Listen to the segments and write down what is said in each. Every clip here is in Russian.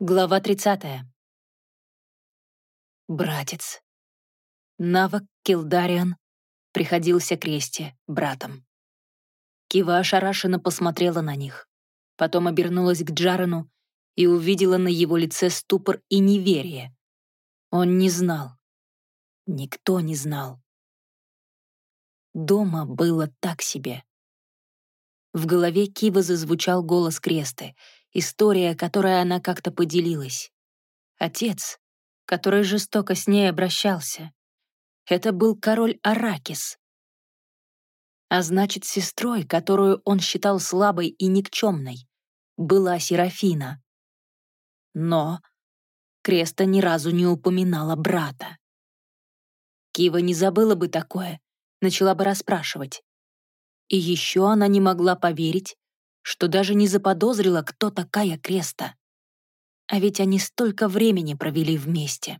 Глава 30. Братец. Навок Килдариан приходился Кресте братом. Кива ошарашенно посмотрела на них, потом обернулась к Джарену и увидела на его лице ступор и неверие. Он не знал. Никто не знал. Дома было так себе. В голове Кива зазвучал голос Кресты — история, которой она как-то поделилась. Отец, который жестоко с ней обращался. Это был король Аракис. А значит, сестрой, которую он считал слабой и никчемной, была Серафина. Но Креста ни разу не упоминала брата. Кива не забыла бы такое, начала бы расспрашивать. И еще она не могла поверить, что даже не заподозрила, кто такая Креста. А ведь они столько времени провели вместе.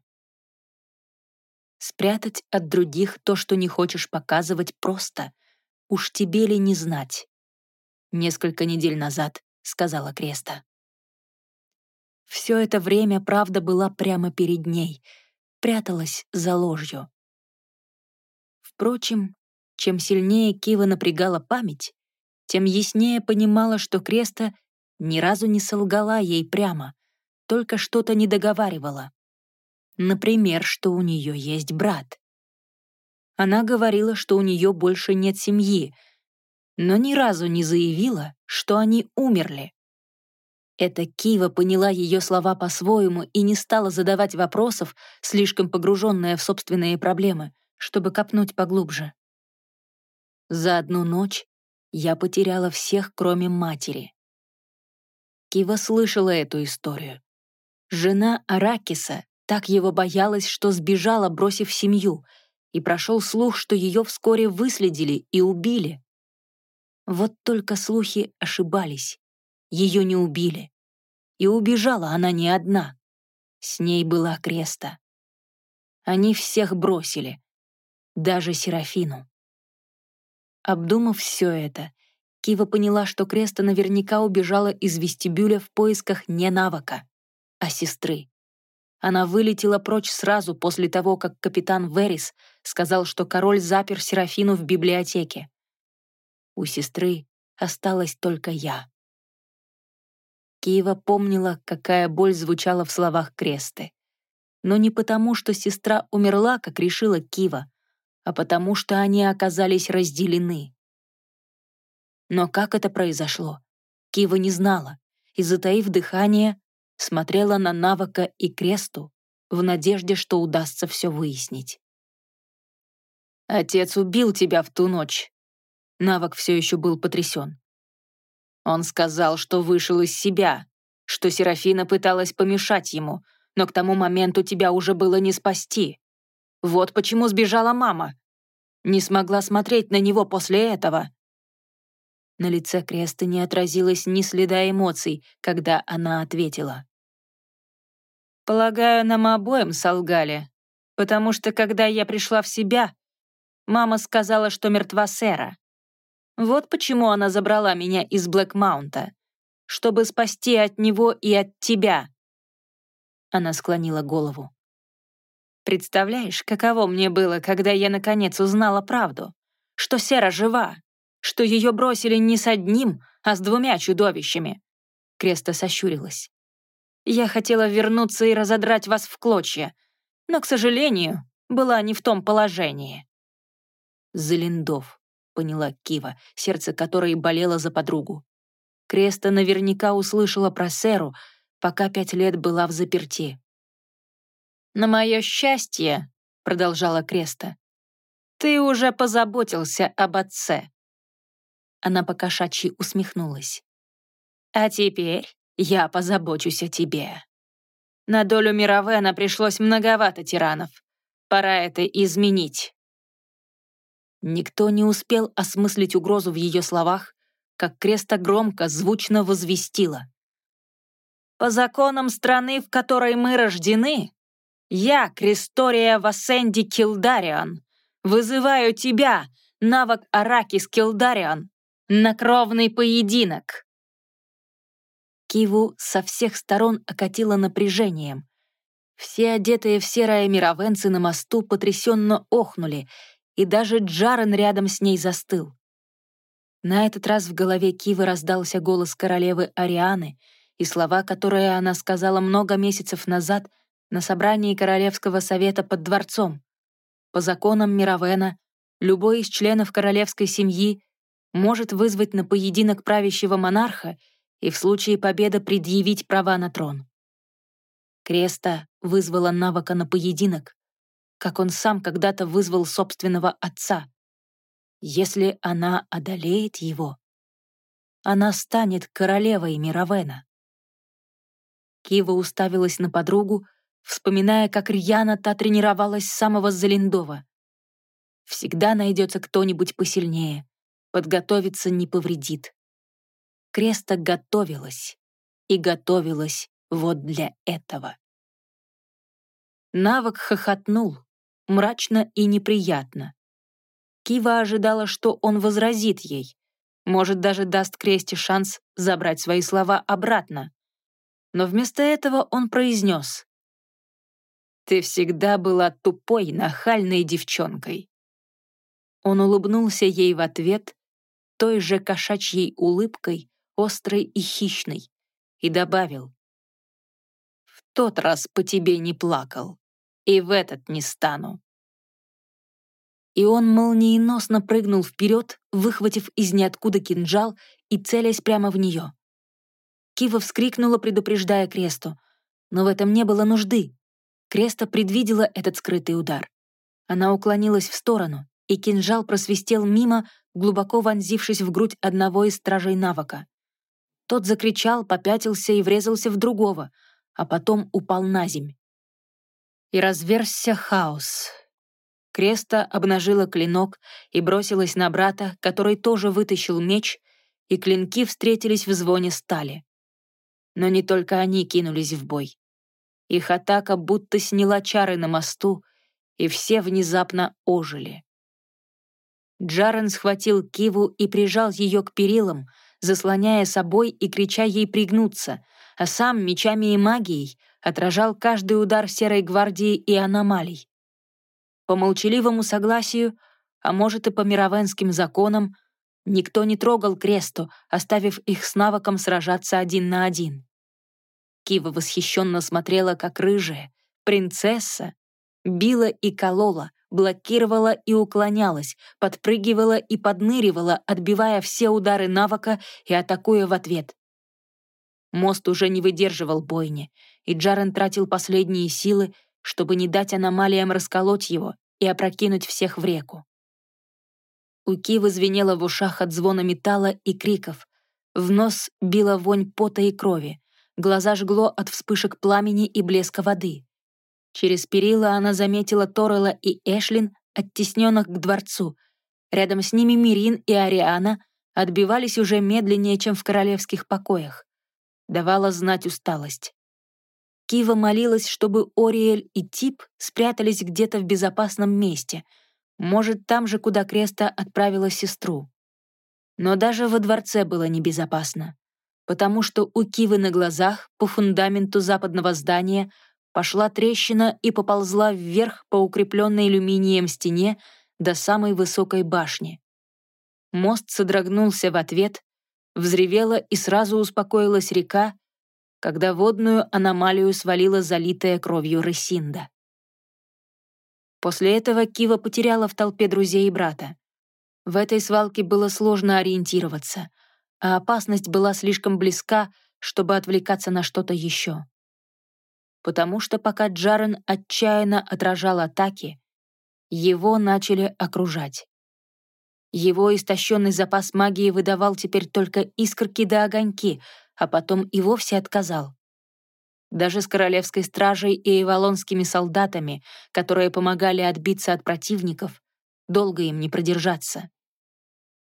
Спрятать от других то, что не хочешь показывать, просто. Уж тебе ли не знать? Несколько недель назад, сказала Креста. Все это время правда была прямо перед ней, пряталась за ложью. Впрочем, чем сильнее Кива напрягала память, тем яснее понимала, что Креста ни разу не солгала ей прямо, только что-то не договаривала. Например, что у нее есть брат. Она говорила, что у нее больше нет семьи, но ни разу не заявила, что они умерли. Эта Кива поняла ее слова по-своему и не стала задавать вопросов, слишком погруженная в собственные проблемы, чтобы копнуть поглубже. За одну ночь я потеряла всех, кроме матери. Кива слышала эту историю. Жена Аракиса так его боялась, что сбежала, бросив семью, и прошел слух, что ее вскоре выследили и убили. Вот только слухи ошибались. Ее не убили. И убежала она не одна. С ней была Креста. Они всех бросили, даже Серафину. Обдумав все это, Кива поняла, что Креста наверняка убежала из вестибюля в поисках не навыка, а сестры. Она вылетела прочь сразу после того, как капитан Верис сказал, что король запер Серафину в библиотеке. У сестры осталась только я. Киева помнила, какая боль звучала в словах Кресты. Но не потому, что сестра умерла, как решила Кива, а потому что они оказались разделены. Но как это произошло? Кива не знала и, затаив дыхание, смотрела на Навака и Кресту в надежде, что удастся все выяснить. «Отец убил тебя в ту ночь». Навак все еще был потрясен. Он сказал, что вышел из себя, что Серафина пыталась помешать ему, но к тому моменту тебя уже было не спасти. Вот почему сбежала мама. Не смогла смотреть на него после этого. На лице Кресты не отразилось ни следа эмоций, когда она ответила. «Полагаю, нам обоим солгали, потому что, когда я пришла в себя, мама сказала, что мертва Сэра. Вот почему она забрала меня из Блэкмаунта, чтобы спасти от него и от тебя». Она склонила голову. Представляешь, каково мне было, когда я наконец узнала правду, что Сера жива, что ее бросили не с одним, а с двумя чудовищами. Креста сощурилась. Я хотела вернуться и разодрать вас в клочья, но, к сожалению, была не в том положении. Залиндов, поняла Кива, сердце которой болело за подругу. Креста наверняка услышала про Серу, пока пять лет была в заперти. «На мое счастье», — продолжала Креста, «ты уже позаботился об отце». Она покошачьи усмехнулась. «А теперь я позабочусь о тебе. На долю Мировена пришлось многовато тиранов. Пора это изменить». Никто не успел осмыслить угрозу в ее словах, как Креста громко, звучно возвестила. «По законам страны, в которой мы рождены, я, Крестория Васенди Килдариан, вызываю тебя, навык Аракис Килдариан, на кровный поединок. Киву со всех сторон окатило напряжением. Все одетые в серое мировенцы на мосту потрясенно охнули, и даже Джарен рядом с ней застыл. На этот раз в голове Кивы раздался голос королевы Арианы и слова, которые она сказала много месяцев назад на собрании Королевского совета под дворцом. По законам Мировена, любой из членов королевской семьи может вызвать на поединок правящего монарха и в случае победы предъявить права на трон. Креста вызвала навыка на поединок, как он сам когда-то вызвал собственного отца. Если она одолеет его, она станет королевой Мировена. Кива уставилась на подругу, вспоминая, как рьяно та тренировалась с самого Залиндова. Всегда найдется кто-нибудь посильнее. Подготовиться не повредит. Креста готовилась. И готовилась вот для этого. Навык хохотнул, мрачно и неприятно. Кива ожидала, что он возразит ей, может, даже даст Кресте шанс забрать свои слова обратно. Но вместо этого он произнес. «Ты всегда была тупой, нахальной девчонкой». Он улыбнулся ей в ответ той же кошачьей улыбкой, острой и хищной, и добавил. «В тот раз по тебе не плакал, и в этот не стану». И он молниеносно прыгнул вперед, выхватив из ниоткуда кинжал и целясь прямо в нее. Кива вскрикнула, предупреждая Кресту, но в этом не было нужды. Креста предвидела этот скрытый удар. Она уклонилась в сторону, и кинжал просвистел мимо, глубоко вонзившись в грудь одного из стражей навыка. Тот закричал, попятился и врезался в другого, а потом упал на земь. И разверзся хаос. Креста обнажила клинок и бросилась на брата, который тоже вытащил меч, и клинки встретились в звоне стали. Но не только они кинулись в бой. Их атака будто сняла чары на мосту, и все внезапно ожили. Джарен схватил Киву и прижал ее к перилам, заслоняя собой и крича ей пригнуться, а сам мечами и магией отражал каждый удар Серой Гвардии и аномалий. По молчаливому согласию, а может и по мировенским законам, никто не трогал кресту, оставив их с навыком сражаться один на один. Кива восхищенно смотрела, как рыжая, принцесса, била и колола, блокировала и уклонялась, подпрыгивала и подныривала, отбивая все удары навыка и атакуя в ответ. Мост уже не выдерживал бойни, и Джарен тратил последние силы, чтобы не дать аномалиям расколоть его и опрокинуть всех в реку. У Кивы звенело в ушах от звона металла и криков. В нос била вонь пота и крови. Глаза жгло от вспышек пламени и блеска воды. Через перила она заметила Торрелла и Эшлин, оттесненных к дворцу. Рядом с ними Мирин и Ариана отбивались уже медленнее, чем в королевских покоях. Давала знать усталость. Кива молилась, чтобы Ориэль и Тип спрятались где-то в безопасном месте, может, там же, куда Креста отправила сестру. Но даже во дворце было небезопасно, потому что у Кивы на глазах по фундаменту западного здания пошла трещина и поползла вверх по укрепленной алюминием стене до самой высокой башни. Мост содрогнулся в ответ, взревела и сразу успокоилась река, когда водную аномалию свалила залитая кровью Рысинда. После этого Кива потеряла в толпе друзей и брата. В этой свалке было сложно ориентироваться, а опасность была слишком близка, чтобы отвлекаться на что-то еще потому что пока Джарен отчаянно отражал атаки, его начали окружать. Его истощенный запас магии выдавал теперь только искорки да огоньки, а потом и вовсе отказал. Даже с королевской стражей и эвалонскими солдатами, которые помогали отбиться от противников, долго им не продержаться.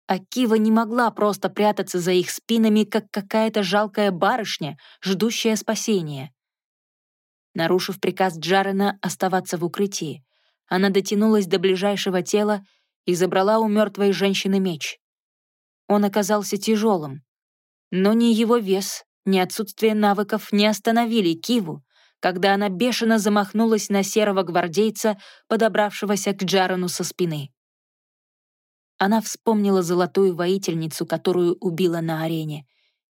Акива не могла просто прятаться за их спинами, как какая-то жалкая барышня, ждущая спасения. Нарушив приказ Джарена оставаться в укрытии, она дотянулась до ближайшего тела и забрала у мертвой женщины меч. Он оказался тяжелым, но ни его вес, ни отсутствие навыков не остановили Киву, когда она бешено замахнулась на серого гвардейца, подобравшегося к Джарану со спины. Она вспомнила золотую воительницу, которую убила на арене,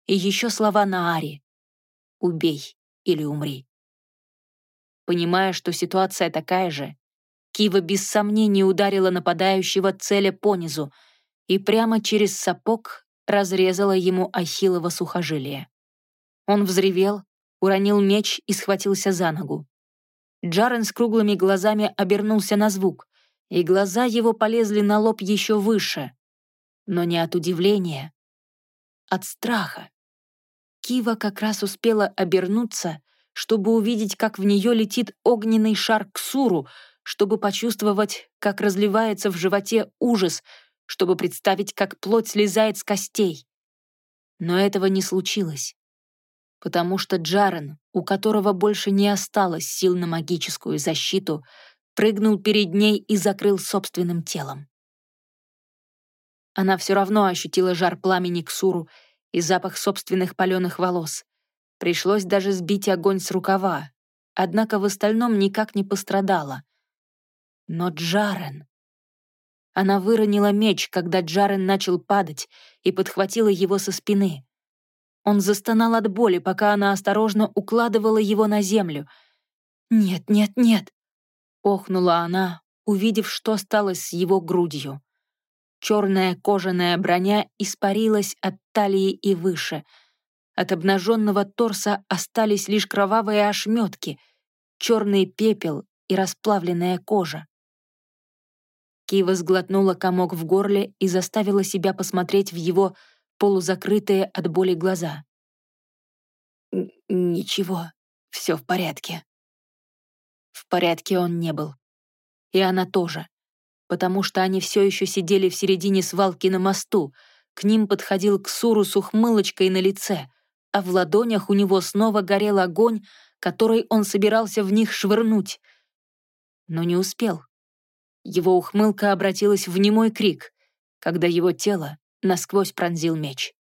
и еще слова на Аре «Убей или умри». Понимая, что ситуация такая же, Кива без сомнений ударила нападающего целя понизу и прямо через сапог разрезала ему ахиллово сухожилие. Он взревел, уронил меч и схватился за ногу. Джарен с круглыми глазами обернулся на звук, и глаза его полезли на лоб еще выше. Но не от удивления, от страха. Кива как раз успела обернуться, чтобы увидеть, как в нее летит огненный шар к Суру, чтобы почувствовать, как разливается в животе ужас, чтобы представить, как плоть слезает с костей. Но этого не случилось, потому что Джарен, у которого больше не осталось сил на магическую защиту, прыгнул перед ней и закрыл собственным телом. Она все равно ощутила жар пламени Ксуру и запах собственных паленых волос. Пришлось даже сбить огонь с рукава, однако в остальном никак не пострадала. Но Джарен... Она выронила меч, когда Джарен начал падать, и подхватила его со спины. Он застонал от боли, пока она осторожно укладывала его на землю. «Нет, нет, нет!» — охнула она, увидев, что стало с его грудью. Черная кожаная броня испарилась от талии и выше. От обнаженного торса остались лишь кровавые ошметки, черный пепел и расплавленная кожа. Кива сглотнула комок в горле и заставила себя посмотреть в его полузакрытые от боли глаза. «Ничего, все в порядке». В порядке он не был. И она тоже, потому что они все еще сидели в середине свалки на мосту, к ним подходил Ксуру с ухмылочкой на лице, а в ладонях у него снова горел огонь, который он собирался в них швырнуть. Но не успел. Его ухмылка обратилась в немой крик, когда его тело насквозь пронзил меч.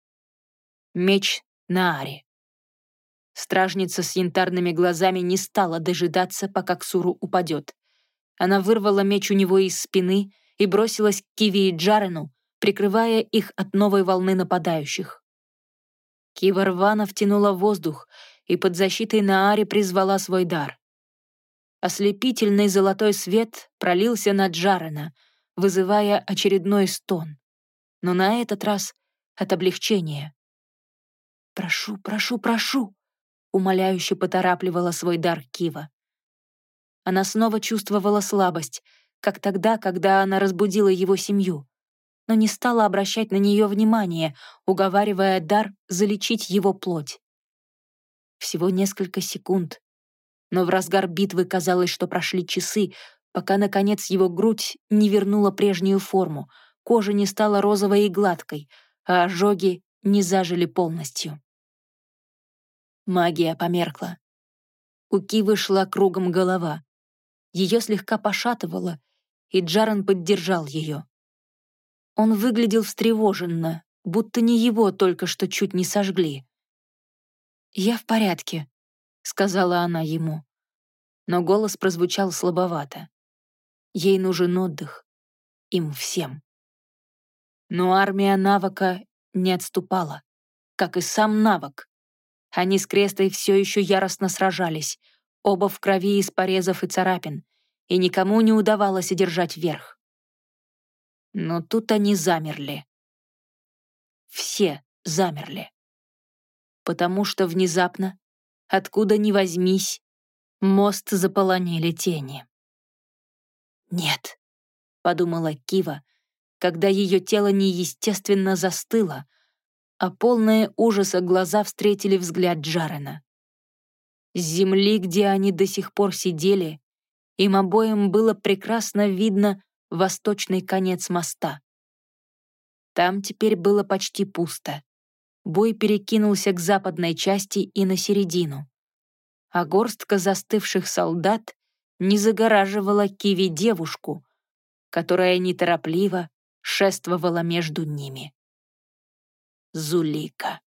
Меч на Аре. Стражница с янтарными глазами не стала дожидаться, пока Ксуру упадет. Она вырвала меч у него из спины и бросилась к Киви и Джарену, прикрывая их от новой волны нападающих. Кива рвано втянула воздух и под защитой Наари призвала свой дар. Ослепительный золотой свет пролился на Джарена, вызывая очередной стон. Но на этот раз от облегчения. «Прошу, прошу, прошу!» — умоляюще поторапливала свой дар Кива. Она снова чувствовала слабость, как тогда, когда она разбудила его семью, но не стала обращать на нее внимание, уговаривая дар залечить его плоть. Всего несколько секунд, но в разгар битвы казалось, что прошли часы, пока, наконец, его грудь не вернула прежнюю форму, кожа не стала розовой и гладкой, а ожоги не зажили полностью. Магия померкла. У Кивы шла кругом голова. Ее слегка пошатывало, и Джаран поддержал ее. Он выглядел встревоженно, будто не его только что чуть не сожгли. «Я в порядке», — сказала она ему. Но голос прозвучал слабовато. Ей нужен отдых. Им всем. Но армия Навока не отступала, как и сам Навок. Они с Крестой все еще яростно сражались, оба в крови из порезов и царапин, и никому не удавалось одержать верх. Но тут они замерли. Все замерли. Потому что внезапно откуда ни возьмись, мост заполонили тени. «Нет», — подумала Кива, когда ее тело неестественно застыло, а полные ужаса глаза встретили взгляд Джарена. С земли, где они до сих пор сидели, им обоим было прекрасно видно восточный конец моста. Там теперь было почти пусто бой перекинулся к западной части и на середину. А горстка застывших солдат не загораживала Киви девушку, которая неторопливо шествовала между ними. Зулика.